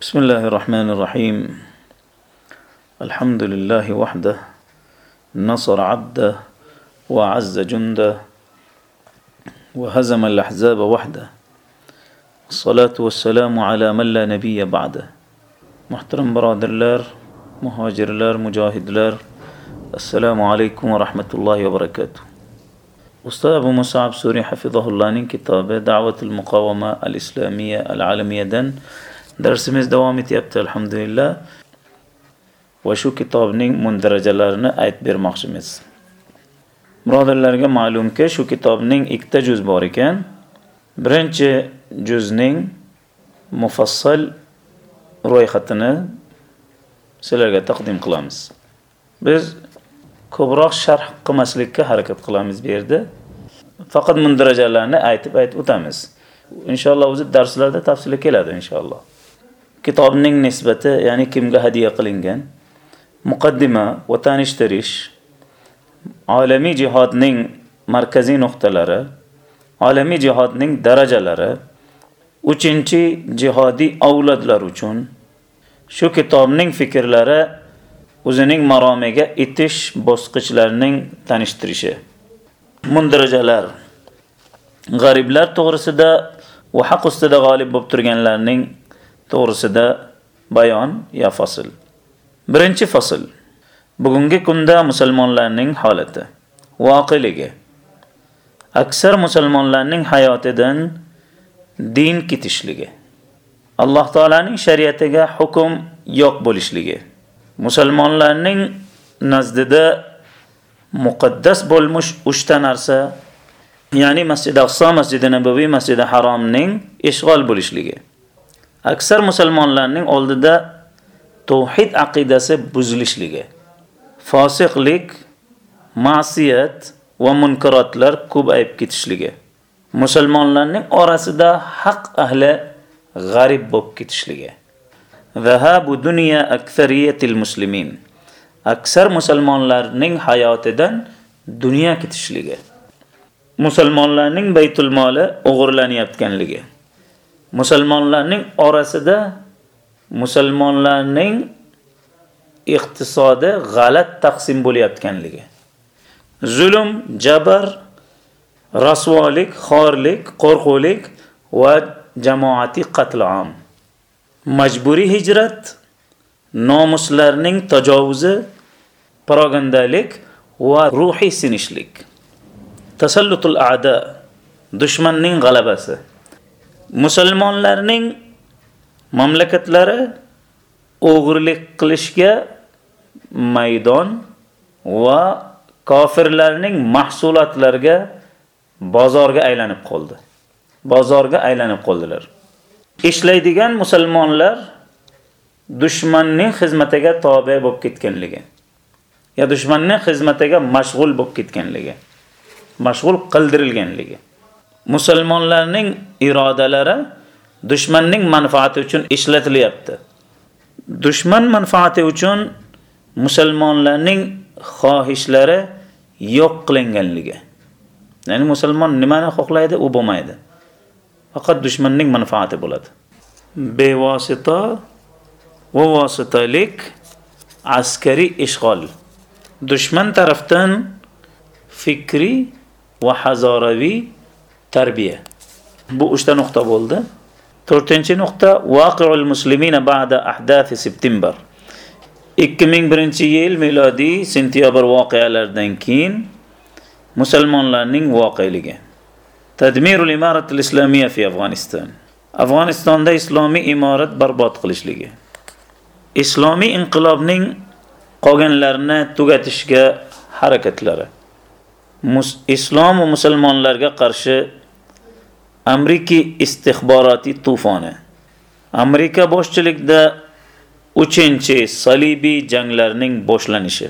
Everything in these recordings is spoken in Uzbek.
بسم الله الرحمن الرحيم. الحمد لله وحده نصر عبده وعز جنده وهزم الأحزاب وحده. الصلاة والسلام على من لا نبي بعده. محترم برادرلار مهاجرلار مجاهدلار السلام عليكم ورحمة الله وبركاته. أستاذ أبو مصعب سوري حفظه الله من كتابه دعوة المقاومة الإسلامية العالمية دن darsimiz davom etyapti alhamdulillah. Va shu kitobning mundarajalarini aytib bermoqchimiz. Birodarlarga ma'lumki shu kitobning ikkita juz bor ekan. Birinchi juzning mufassal ro'yxatini sizlarga taqdim qilamiz. Biz ko'proq sharh qilmaslikka harakat qilamiz bu yerda. Faqat mundarajalarni aytib aytib o'tamiz. Inshaalloh o'zi darslarda tafsili keladi inshaalloh. Kitobning nisbati ya'ni kimga hadya qilingan? Muqaddima va tanishtirish olamiy jihodning markaziy nuqtalari olamiy jihodning darajalari uchinchi jihodiy avlodlar uchun shu kitobning fikrlari o'zining maromiga itish bosqichlarining tanishtirishi. Mundirajalar g'ariblar to'g'risida va haq ustida g'olib bo'lib turganlarning to'g'risida bayon ya fasl. Birinchi fasl. Bugungi kunda musulmonlarning holati voqiligi. aksar musulmonlarning hayotidan din ketishligi. Alloh taolaning shariatiga hukm yo'q bo'lishligi. Musulmonlarning nazdida muqaddas bo'lmuş 3 ta narsa ya'ni masjid aqso masjidi nabaviy masjidi haromning ishg'ol bo'lishligi. Aksar musulmonlarning oldida tavhid aqidasi buzilishligi fosiqlik ma'siyat va munkarotlar ko'payib ketishligi musulmonlarning orasida haq ahli g'arib bo'lib ketishligi zahabu dunya aksariyatil muslimin aksar musulmonlarning hayotidan dunyo ketishligi musulmonlarning baytul moli o'g'irlanayotganligi musulmonlarning orasida musulmonlarning iqtisodi g'alat taqsim bo'layotganligi. Zulm jabr rasvolik xorlik qo'rquvlik va jamoatiy qatl am. Majburiy hijrat nomuslarning tajovuzi propagandalik va ruhiy sinishlik. Tasallutul a'da dushmanning g'alabasi. Musulmonlarning mamlakatlari o'g'irlik qilishga maydon va kofirlarning mahsulotlarga bozorga aylanib qoldi. Bozorga aylanib qoldilar. Ishlaydigan musulmonlar dushmanning xizmatiga tobe bo'lib ketganligi ya dushmanning xizmatiga mashg'ul bo'lib ketganligi, mashg'ul qildirilganligi. Musulmonlarning irodalari dushmanning manfaati uchun ishlatilyapti. Dushman manfaati uchun musulmonlarning xohishlari yo'q qilinganligi. Ya'ni musulmon nimani xohlaydi, u bo'lmaydi. Faqat dushmanning manfaati bo'ladi. Bevosita va vositalik askariy ishg'ol. Dushman tarafdan fikriy va hazoraviy tarbiya. Bu 3 ta nuqta bo'ldi. 4-chi nuqta Waqi'ul muslimina ba'da ahdath september. 2001-yil milodiy sentyabr voqealaridan keyin musulmonlarning voqeligi. Tadmirul imaratil islomiya fi Afg'oniston. Afg'onistonda islomiy imorat barbod qilishligi. Islomiy inqilobning qolganlarini tugatishga harakatlari. Islom va musulmonlarga qarshi Amerika istixborotiy to'foni. Amerika boshchiligida 3-salibiy janglarning boshlanishi.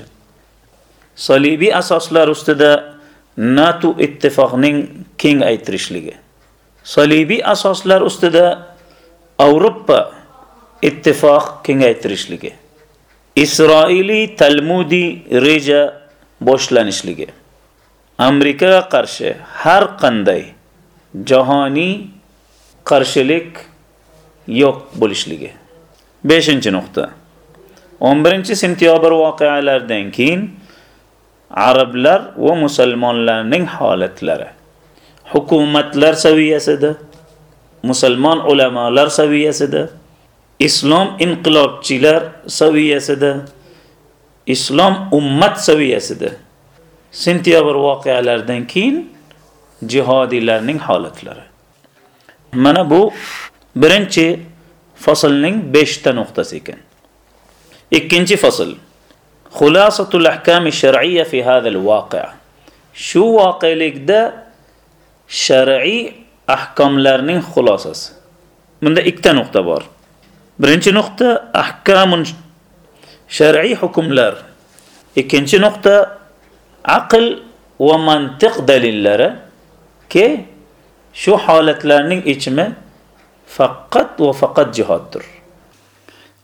Salibiy asoslar ustida NATO ittifoqining kengaytirishligi. Salibiy asoslar ustida Avropa ittifoq kengaytirishligi. Isroiliy Talmudi reja boshlanishligi. Amerikaga qarshi har qanday jahoniy qarshilik yo'q bo'lishligi. 5-nuqta. 11 sentyabr voqealaridan keyin arablar va musulmonlarning holatlari hukumatlar saviyasida musulmon ulamolar saviyasida islom inqilobchilar saviyasida islom ummat saviyasida sentyabr voqealaridan keyin jihodiylarning holatlari mana bu birinchi faslning 5 ta nuqtasi ekan ikkinchi fasl xulosatul ahkam shar'iyya fi hadha al-waqi' shu voqelikda shar'iy ahkomlarning xulosasi bunda ikkita nuqta bor birinchi nuqta ahkamun shar'iy hukmlar ikkinchi nuqta aql va mantiq dalillari ki shu holatlarning ichimi faqat va faqat jihoddir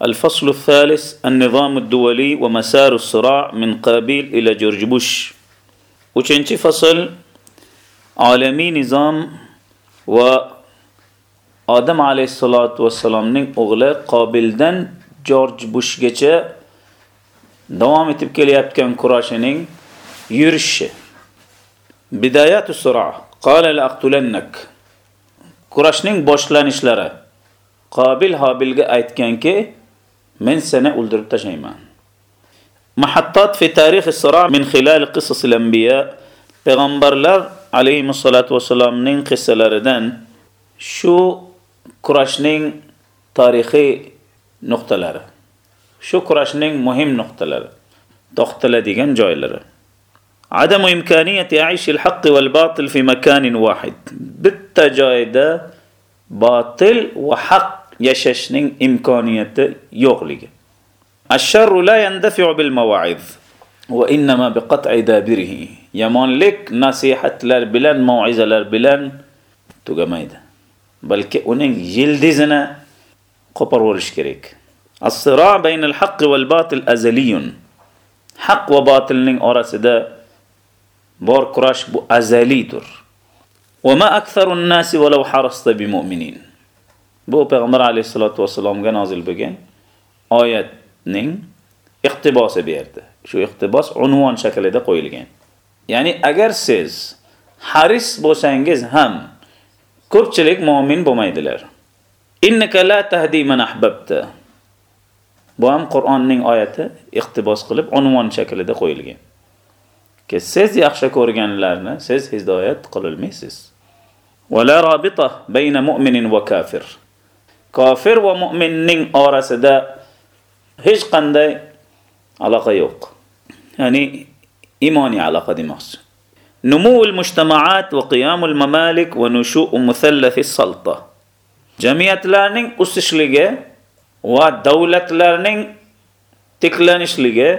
الفصل الثالث النظام الدولي ومسار الصراع من قابيل إلى جورج بوش وچنچي فصل عالمي نظام و odam alayhissalotu vassalomning o'g'li qobildan jorj bushgacha davom etib kelayotgan kurashining yurishi bidayatu sura Qala laqtulannak. Kurashning boshlanishlari. Qabil Habilga aytganki, men seni o'ldirib tashayman Mahattat fi tarixi sira min xilal qisas al-anbiya payg'ambarlar alayhimussalatu vasallamning qissalaridan shu kurashning tarixiy nuqtalari. Shu kurashning muhim nuqtalari, to'xtaladigan joylari. عدم إمكانية أعيش الحق والباطل في مكان واحد. بالتجايدة باطل وحق يششن إمكانية يغلق. الشر لا يندفع بالمواعظ وإنما بقطع دابره. يمان لك نصيحة لربلان موعظة لربلان تقميدة بل كأنين جلدزنا قبر ورشكريك الصراع بين الحق والباطل أزلي. حق وباطل أرسده bor kurash bu azalidir. Va ma aktharun nasi walau harasta bi mu'minin. Bu payg'ambar alayhisolatu vasallamga nozil bo'lgan oyatning iqtibosi berdi. Shu iqtibos unvon shaklida qo'yilgan. Ya'ni agar siz haris bo'lsangiz ham ko'pchilik mu'min bo'lmaydilar. Innaka la tahdi man ahbabta. Bu ham Qur'onning oyati iqtibos qilib unvon shaklida qo'yilgan. Siz yaxshi ko'rganlarni siz hidoyat qilolmaysiz ولا رابطة بين مؤمن وكافر kofir va mu'minning orasida hech qanday aloqa yo'q ya'ni imoniy aloqa demoqchi نمو المجتمعات وقيام الممالك ونشوء مثلث السلطة jamiyatlarning o'sishligi va davlatlarning tiklanishligi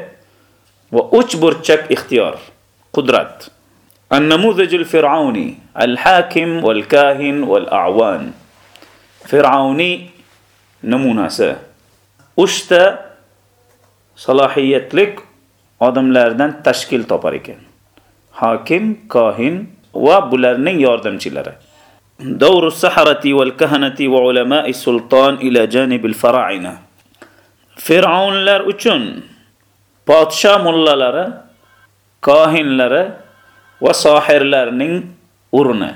va uch burchak ixtiyor قدرات. النموذج الفرعوني الحاكم والكاهن والأعوان. فرعوني نمونا نموناسة أشتا صلاحية لك آدم لاردن تشكيل طبريك حاكم كاهن وبلارنين ياردم چلر دور السحرة والكهنة وعلماء السلطان إلى جانب الفراعنة. فرعون لار أچون پاتشا ملالار فرعون kohinlari va sohirlarning o'rni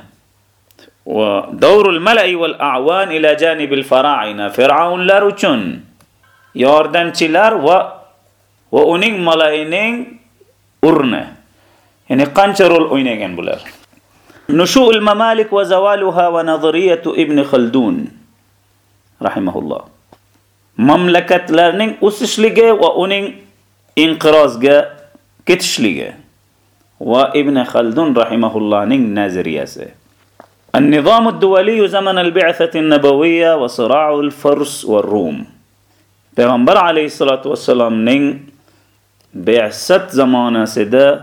va davrul malai val a'wan ila janibil fara'ina fir'aunlar uchun yordamchilar va va uning malaining o'rni ya'ni qancha rol o'ynagan bular? Nushu'ul mamalik va zawaluha va nazariyatu ibn xaldun rahimahulloh. Mamlakatlarning o'sishligi va uning inqirozga كتشلية وابن خلدون رحمه الله نين نازرياسه النظام الدولي زمن البعثة النبوية وصراع الفرس والروم. پیغمبر علیه الصلاة والسلام نین بعثت زمان سدا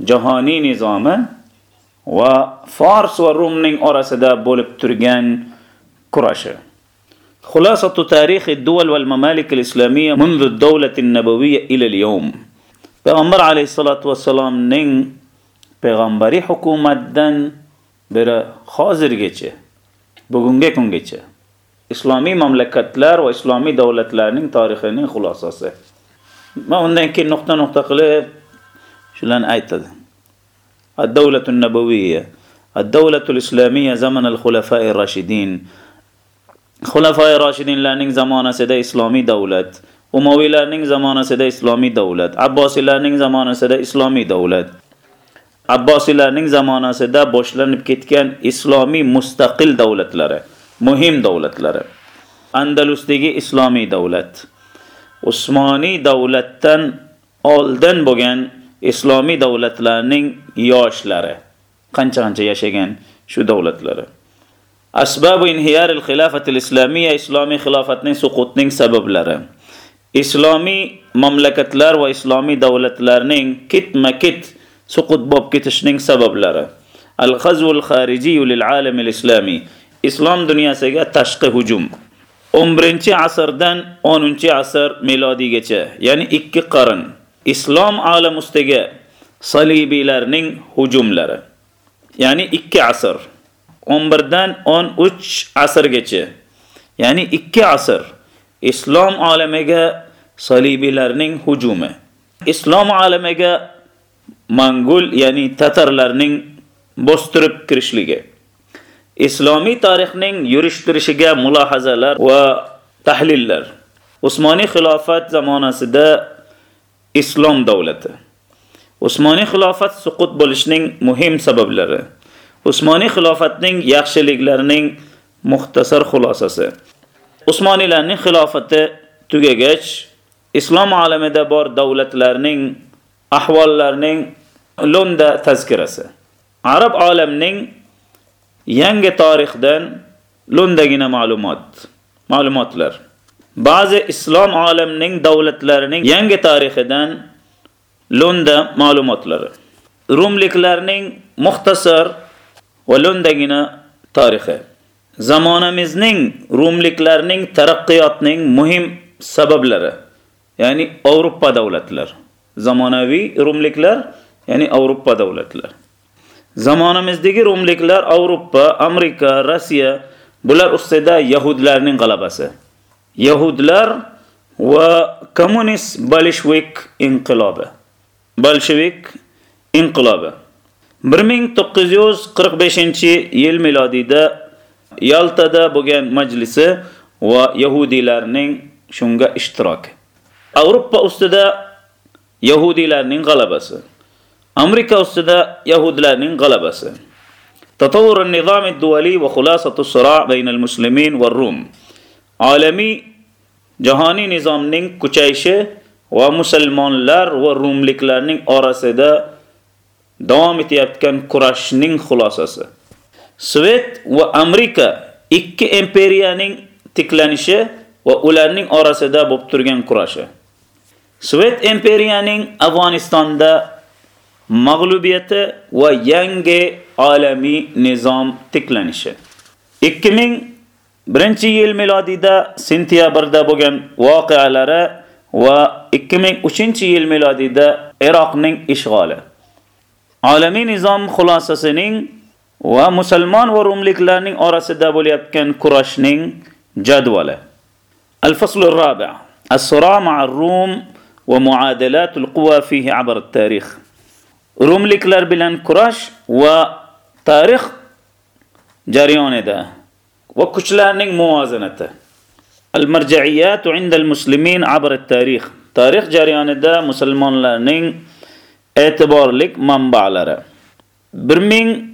جهانی نظام و فارس و روم نین ارسده بولب ترگن كرشه خلاصة تاريخ الدول والممالك الإسلامية منذ الدولة النبوية إلى اليوم. پیغمبر علیه الصلاة والسلامning payg'ambariy hukumatdan beri hozirgacha bugungi kungacha islomiy mamlakatlar va islomiy davlatlarning tarixining xulosasi. Va undan keyin nuqta-nuqta qilib shularni aytadi. Ad-davlatun nabawiyya, ad-davlatul islamiyya zaman al-khulafa'ir rashidin. Xulafai rashidinlarning zamonasida islomiy davlat, Umaviylarning zamonasida islomiy davlat, Abbosiylarning zamonasida islomiy davlat. Abbosiylarning zamonasida boshlanib ketgan islomiy mustaqil davlatlari, muhim davlatlari. Andalusdagi islomiy davlat, Usmoniy davlatdan oldin bo'lgan islomiy davlatlarning yoshlari, qancha-qancha yashagan shu davlatlari. Asbabu inhiyar al-khilafati al-islamiyya islomiy xilofatning suqutning sabablari. Islomiy mamlakatlar va islomiy davlatlarning ketma-ket suqut bo'lib ketishning sabablari. Al-ghazwul xarijiy lil-alam al-islami. Islom dunyosiga tashqi hujum. 11-asrdan 10-asr milodiygacha, ya'ni 2 qarn islom olam ustiga salibiylarning hujumlari. Ya'ni 2 asr. 11 dan 13 asrgacha, ya'ni 2 asr islom olamiga salibiylarning hujumi. Islom olamiga Mongol, ya'ni tatarlarning bostirib kirishligi. Islomiy tarixning yurishtirishiga mulohazalar va tahlillar. Usmoniy xilofat zamonasida islom davlati. Usmoniy xilofat suqut bo'lishining muhim sabablari. Usmoniy xilofatning yaxshiliklarining muxtasar xulosasi. Usmoniylarning xilofati tugagach, islom olamida bor davlatlarning ahvollarining Lunda tazkirasi. Arab olamining yangi tarixdan Lundagina ma'lumot, ma'lumotlar. Ba'zi islom olamining davlatlarining yangi tarixidan Lunda ma'lumotlari. Rumliklarning muxtasar va Lundagina tarixi. Zamonamizning rumliklarning taraqqiyotning muhim sabablari, ya'ni Yevropa davlatlari. Zamonaviy rumliklar, ya'ni Yevropa davlatlari. Zamonamizdagi rumliklar Yevropa, Amerika, Rossiya bular ustida yahudlarning g'alabasi. Yahudlar va kommunist bolshevik inqilobi. Bolshevik inqilobi. 1945-yil milodiyda Yaltada bo'lgan majlisi va yahudiylarning shunga ishtiroki. Avropa ustida yahudiylarning g'alabasi. Amerika ustida yahudlarning g'alabasi. تطور النظام الدولي وخلاصة الصراع بين المسلمين والروم عالمي jahoniy nizomning kuchayishi va musulmonlar va rumliklarning orasida davom etayotgan kurashning xulosasi. Sovet va Amerika ikki imperiyaning tiklanishi va ularning orasida bo'lib turgan kurashi. Sovet imperiyaning Afg'onistonda mag'lubiyati va yangi olamiy nizom tiklanishi. 2001-yil milodiyda sentyabrda bo'lgan voqealari va 2003-yil milodiyda Iroqning ishg'oli. Olamiy nizom xulosasining va musulmon va rumliklarning orasida bo'layotgan kurashning jadvali. Al-fasl ar-rabi' As-sura ma'a ar-rum va muadalatul quwa fihi 'abr at-tarix. Rumliklar bilan kurash va tarix jarayonida va kuchlarning muvozanati. Al-marja'iyat 'inda al-muslimin 'abr at-tarix. Tarix jarayonida musulmonlarning e'tiborlik manbalari 1000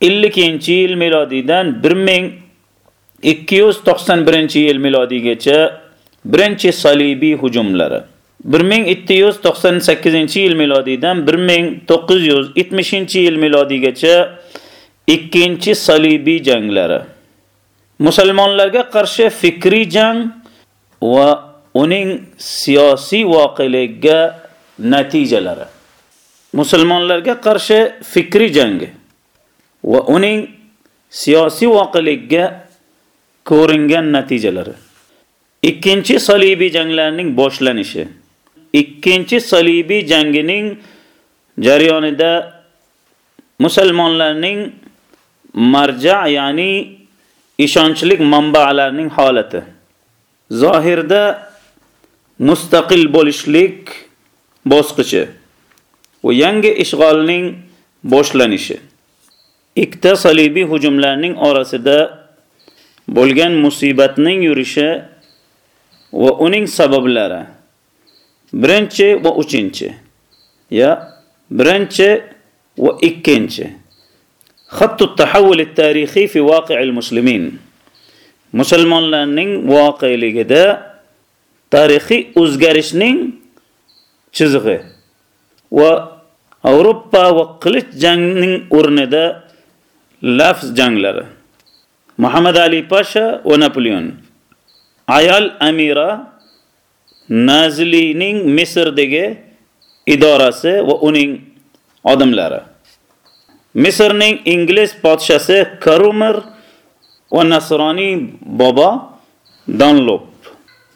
52-yil milodiydan 1291-yil milodiygacha birinchi salibiy hujumlari. 1798-yil milodiydan 1970-yil milodiygacha ikkinchi salibiy janglari. Musulmonlarga qarshi fikriy jang va uning siyosiy voqelikka natijalari. Musulmonlarga qarshi fikriy jangi. Va uning siyosiy voqelikka ko'ringan natijalari. Ikkinchi salibiy janglarning boshlanishi. Ikkinchi salibiy jangining jarayonida musulmonlarning marja, ya'ni ishonchlik manbalarining holati. Zohirda mustaqil bo'lishlik bosqichi va yangi ishg'olning boshlanishi. ikkita salibiy hujumlarning orasida bo'lgan musibatning yurishi va uning sabablari. Birinchi va uchinchi ya birinchi va ikkinchi. Xattu tahavvul tarixiy fi voqeil muslimin. Musulmonlarning voqeligida tarixiy o'zgarishning chizig'i va Yevropa va qilich jangning o'rnida lafz janglari. Muhammad Ali Pasha va Napoleon. Ayol amira Nazlining Misrdagi idorasi va uning odamlari. Misrning ingliz podshasi Karumer va nasroniy bobo Dunlop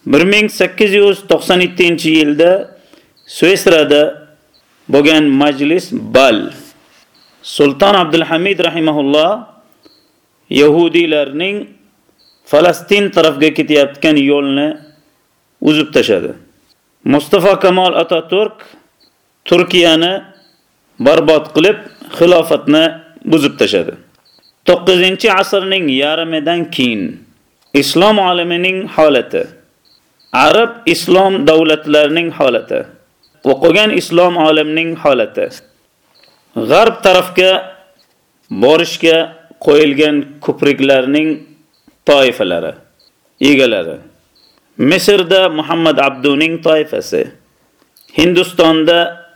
1897-yilda Sveysrada bo'lgan majlis Bal Sulton Abdulhamid rahimahulloh yahudiylarning Falastin tarafga ketayotgan yo'lni uzib tashadi. Mustafa Kamol Ataturk Turkiyani barbod qilib, xilofatni buzib tashadi. 9-asrning yarmidan keyin islom olamining holati, arab islom davlatlarining holati va qolgan islom olamining holati. G'arb tarafga borishga qo'yilgan ko'priklarning toifalari, egalari. Misrda Muhammad Abduning toifasi, Hindistonda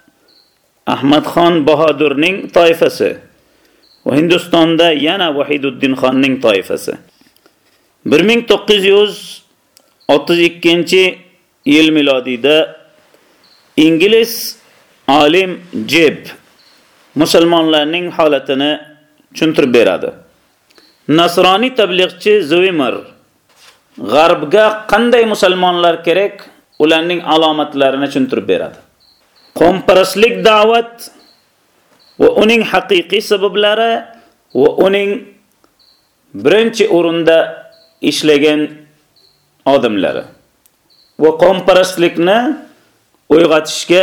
Ahmadxon Bahadurning toifasi va Hindistonda yana Vahiduddin Xonning toifasi. 1932-yil milodiyda ingliz olim Jeb musulmonlarning holatini tushuntirib beradi. Nasroniy tabliğchi Zwimmer g'arbga qanday musulmonlar kerak, ularning alomatlarini tushuntirib beradi. Qomparastlik da'vat va uning haqiqiy sabablari va uning birinchi o'rinda ishlagan odamlari va qomparastlikni uyg'otishga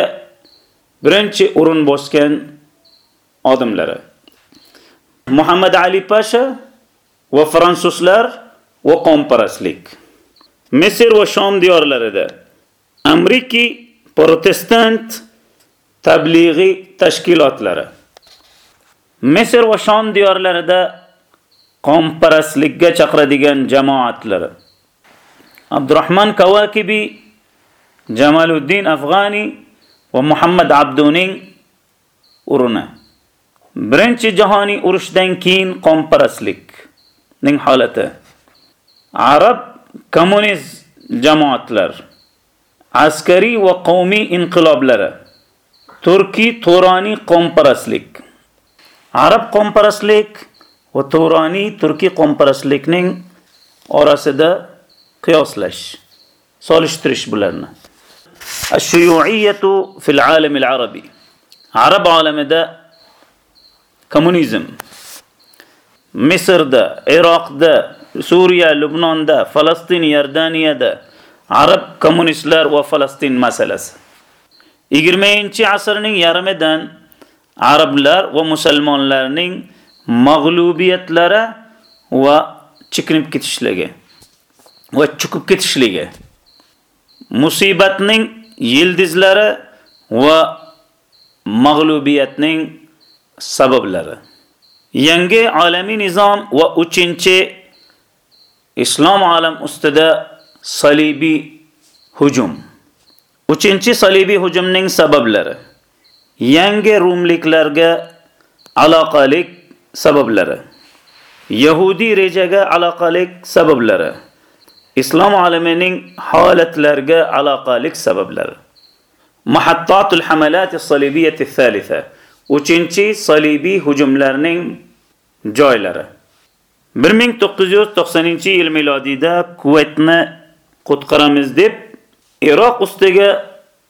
birinchi o'rin bosgan odimlari. Muhammad Ali Pasha va fransuzlar va qomparastlik. Misr va Shom diyorlarida Amerika protestant tablig'iy tashkilotlari Misr va Shom diyorlarida qomparastlikka chaqiradigan jamoatlari Abdurrahman Kawakibi Jamaluddin Afg'ani va Muhammad Abduning uruni. Birinchi jahoniy urushdan keyin qonparastlikning holati. Arab kommunist jamoatlar, askariy va qavmiy inqiloblari, turkiy to'roniy qonparastlik. Arab qonparastlik va to'roniy turkiy qonparastlikning orasida qiyoslash, solishtirish bularni. Ash-shuyu'iyyatu fil alam al-arabi. Arab olamida kommunizm Misrda, Iroqda, Suriya, Lubnonda, Falastin, Yordaniyada arab kommunistlar va Falastin masalasi. 20-asrning yarmidan arablar va musulmonlarning mag'lubiyatlari va chiqinib ketishligi va cho'kib ketishligi musibatning yildizlari va mag'lubiyatning sabablari. Yangi olamiy nizom va 3-islom olam ustida salibiy hujum. 3-salibiy hujumning sabablari. Yangi rumliklarga aloqalik sabablari. Yahudi rejaga aloqalik sabablari. Islom olamining holatlarga aloqalik sabablari. Muhattatul hamalat as-salibiyyah ath-thalitha. Uchinchi salibiy hujumlarning joylari. 1990-yil milodiyda Kuvaytni qutqaramiz deb Iroq ustiga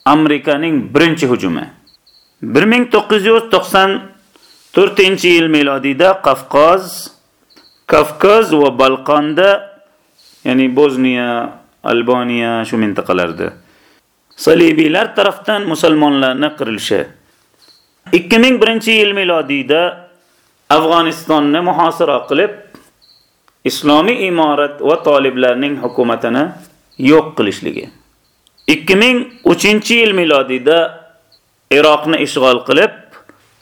Amerikaning birinchi hujumi. 1994-yil milodiyda Qafqoz Kafkaz va Balqonda, ya'ni Bosniya, Albaniya shu mintaqalarda salibiylar tarafdan musulmonlarni qirilishi 2001-yil milodiyda Afg'onistonni muhosira qilib islomiy imorat va toliblarning hukumatini yo'q qilishligi. 2003-yil milodiyda Iroqni ishg'ol qilib,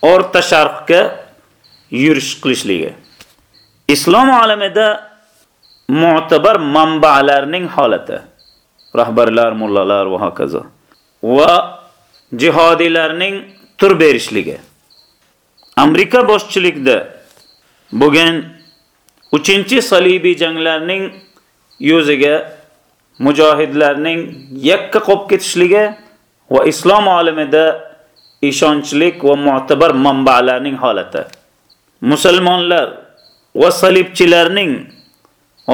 O'rta Sharqqa yurish qilishligi. Islom olamida mu'tabar manbalarning holati, rahbarlar, mullalar va hokazo va jihodiylarning tur berishligi. Amerika boshchiligida bo'lgan 3-salibiy janglarning yuziga mujohidlarning yakka qolib ketishligi va islom olimida ishonchlik va mu'tabar manbalarning holati. Musulmonlar va salibchilarning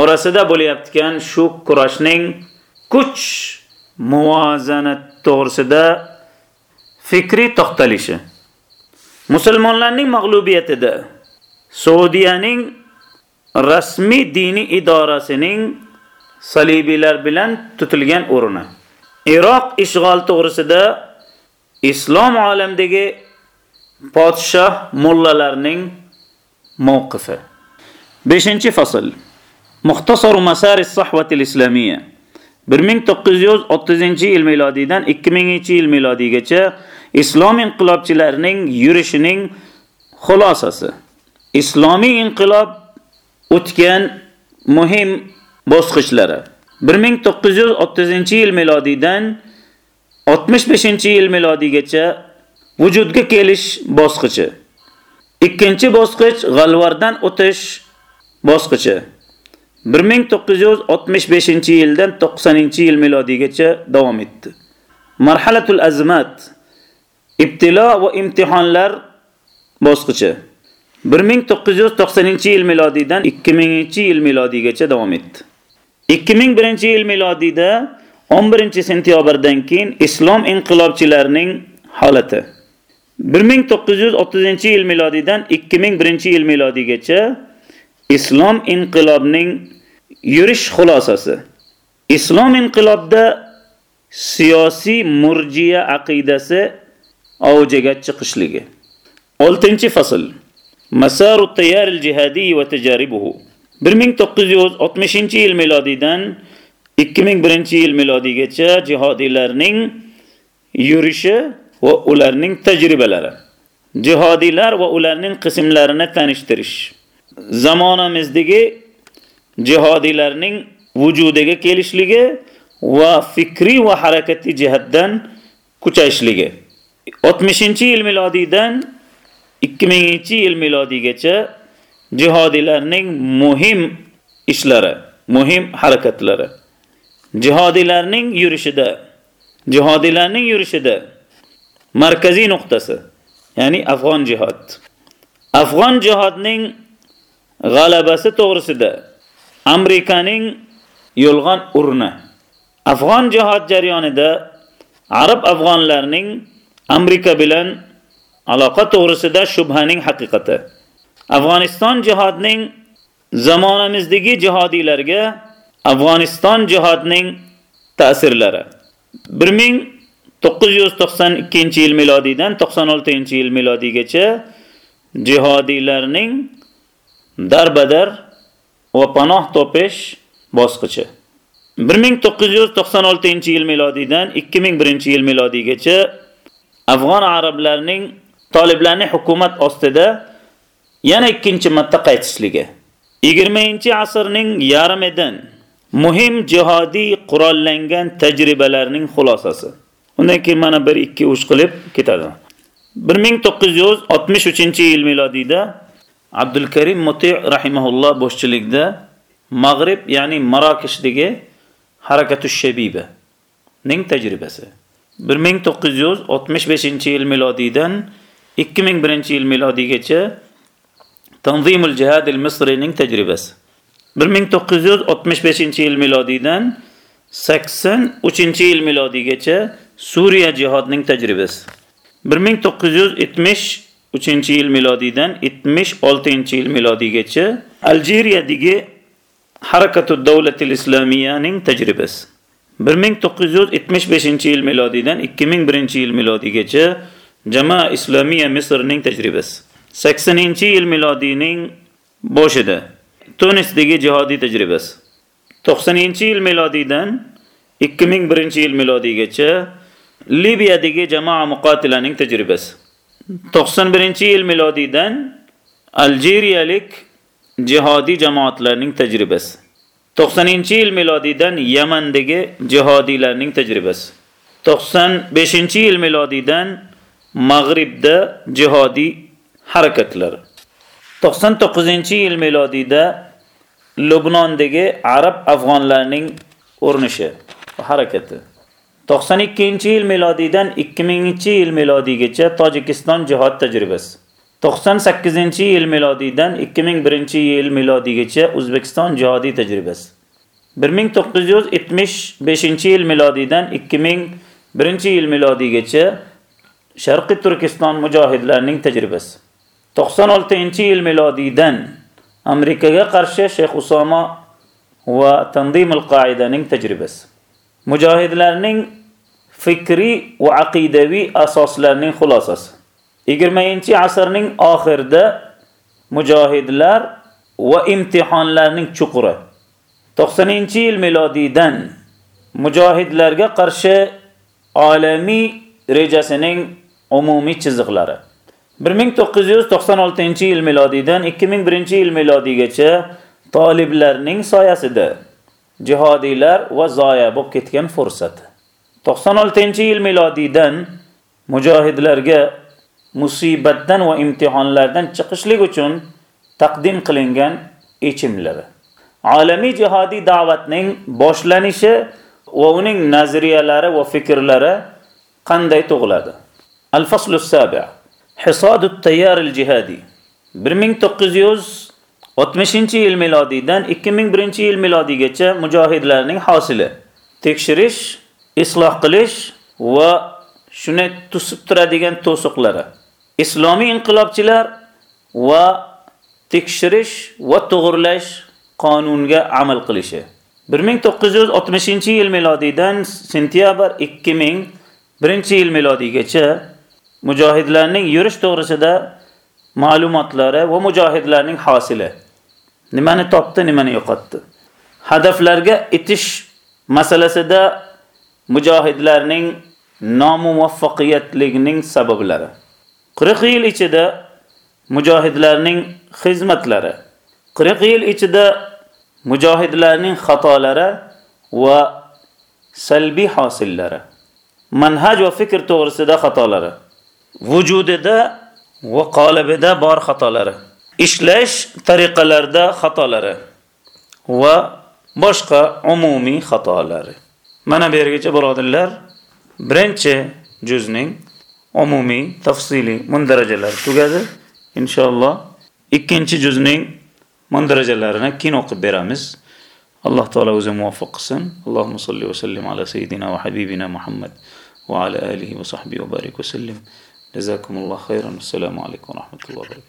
orasida bo'layotgan shu kurashning kuch muvozanati to'g'risida fikri to'xtalishi. Musulmonlarning mag'lubiyatida Saudiyaning rasmiy dini idorasining salibiylar bilan tutilgan o'rni. Iroq ishg'ol to'g'risida islom olamidagi podshoh mullalarning mavqifi. 5-fasl. Muxtasar masar as-sahvat al-islamiyya. 1930-yil milodiydan 2000-yil milodiygacha islom inqilobchilarining yurishining xulosasi. Islomiy inqilob o'tgan muhim bosqichlari 1930-yil milodiydan 65-yil milodiygacha vujudga kelish bosqichi. Ikkinchi bosqich g'alvardan o'tish bosqichi. 1965-yildan 90-yil milodiygacha davom etdi. Marhalatul azmat ibtilo va imtihonlar bosqichi. 1990-yil milodiydan 2000-yil milodiygacha davom etdi. 2001-yil milodiyda 11-sentyabrdan keyin islom inqilobchilarining holati. 1930-yil milodiydan 2001-yil milodiygacha islom inqilobining yurish xulosasi. Islom inqilobda siyosiy murjiya aqidasi avjiga chiqishligi 6-fasl Masaru tayyar al-jihadi va tajaribuhu 1960-yil milodiydan 2001-yil milodiygacha jihodiylarning yurishi va ularning tajribalari. Jihodiylar va ularning qismlarini tanishtirish. Zamonamizdagi jihodiylarning vujudiga kelishligi va fikriy va harakatiy jihatdan kuchayishligi. 60-yil milodiydan 2000-yil milodiygacha jihodilarning muhim ishlari, muhim harakatlari. Jihodilarning yurishida, jihodilarning yurishida markaziy nuqtasi, ya'ni afg'on jihod. Afg'on jihodining g'alabasi to'g'risida Amerikaning yo'lg'on urni. Afg'on jihod jarayonida arab afg'onlarning Amerika bilan aloqa to'g'risida shubhaning haqiqati. Afg'oniston jihodining zamonamizdagi jihodiylarga Afg'oniston jihodining ta'sirlari. 1992-yil milodiydan 96-yil milodiygacha jihodiylarning darbadar va panoh topish bosqichi. 1996-yil milodiydan 2001-yil milodiygacha afg'on arablarning toliblarni hukumat ostida yana ikkinchi marta qaytishligi. 20-asrning yarmidan muhim jihodiy qurollangan tajribalarning xulosasi. Undan keyin mana 1-2 3 qilib ketadi. 1963-yil milodiyda Abdul Karim Muti rahimahulloh boshchiligida Mag'rib, ya'ni Marokashdagi harakatush shabiba ning tajribasi. 1965-yil milodiydan 2001-yil milodiygacha Tanzimul Jihad al-Misrining tajribasi. 1965-yil milodiydan 83-yil milodiygacha Suriya jihodining tajribasi. 1973-yil milodiydan 76-yil milodiygacha aljeriyadagi Harakatud davlatil islomiyaning tajribasi bir ming to'qqiz yuz yetmish beshinchi yil milodiydan ikki ming birinchi yil milodiygacha jamoa islomiya misrning tajribasi. saksoninchi yil milodiyning boshida tunisdagi jihodiy tajribasi. to'qsoninchi yil milodiydan ikki ming birinchi yil milodiygacha libiyadagi jamoa muqotilaning tajribasi. to'qson birinchi yil milodiydan aljeriyalik jihodiy jamoatlarning tajribasi. To'qsoninchi yil milodiydan yamandagi jihodiylarning tajribasi. to'qson beshinchi yil milodiydan mag'ribda jihodiy harakatlar to'qson to'qqizinchi yil milodiyda lubnondagi arab afg'onlarning urinishi harakati. to'qson ikkinchi yil milodiydan ikki minginchi yil milodiygacha tojikiston jihod tajribasi. To'qson sakkizinchi yil milodiydan ikki ming birinchi yil milodiygacha o'zbekiston jihodiy tajribasi. bir ming to'qqiz yuz yetmish beshinchi yil milodiydan ikki ming birinchi yil milodiygacha sharqiy turkiston mujohidlarining tajribasi. to'qson oltinchi yil milodiydan amerikaga qarshi shayx usoma va Tanzim al-Qoidaning tajribasi. Mujohidlarning fikri va aqidaviy asoslarining xulosasi. 20 asrning oxirida mujohidlar va imtihonlarning chuquri. 90-yil milodiydan mujohidlarga qarshi olamiy rejasining umumiy chiziqlari. 1996-yil milodiydan 2001-yil milodiygacha toliblarning soyasida jihodiylar va zoya bo'lib ketgan fursat. 96-yil milodiydan mujohidlarga musibatdan va imtihonlardan chiqishlik uchun taqdim qilingan echimlari. Olamiy jihodiy da'vatning boshlanishi va uning nazariyalari va fikrlari qanday tug'iladi? Al-fasl as-sabi' Hisad at-tayyar al-jihadi 1960-yil milodiydan 2001-yil milodiygacha mujohidlarning hosili tekshirish, isloh qilish va shuni to'sib turadigan to'siqlari islomiy inqilobchilar va tekshirish va to'g'irlash qonunga amal qilishi. 1960-yil milodiydan sentyabr 2001-yil milodiygacha mujohidlarning yurish to'g'risida ma'lumotlari va mujohidlarning hosili. Nimani topdi, nimani yo'qotdi. Hadaflarga itish masalasida mujohidlarning nomuvaffaqiyatligining sabablari. 40 yil ichida mujohidlarning xizmatlari 40 yil ichida mujohidlarning xatolari va salbiy hosillari manhaj va fikr to'g'risida xatolari vujudida va qolibida bor xatolari ishlash tariqalarida xatolari va boshqa umumiy xatolari. Mana bu yergacha birodarlar birinchi juzning umumiy tafsiliy mundarajalari tugadi inshaalloh ikkinchi juzning mundarajalarini keyin o'qib beramiz alloh taolo o'zi muvaffaq qilsin allohumma solli va sallim ala sayyidina va habibina muhammad va ala alihi va sahbihi va barik va sallim jazakumulloh xayran assalomu alaykum va rahmatullohi va barakatuh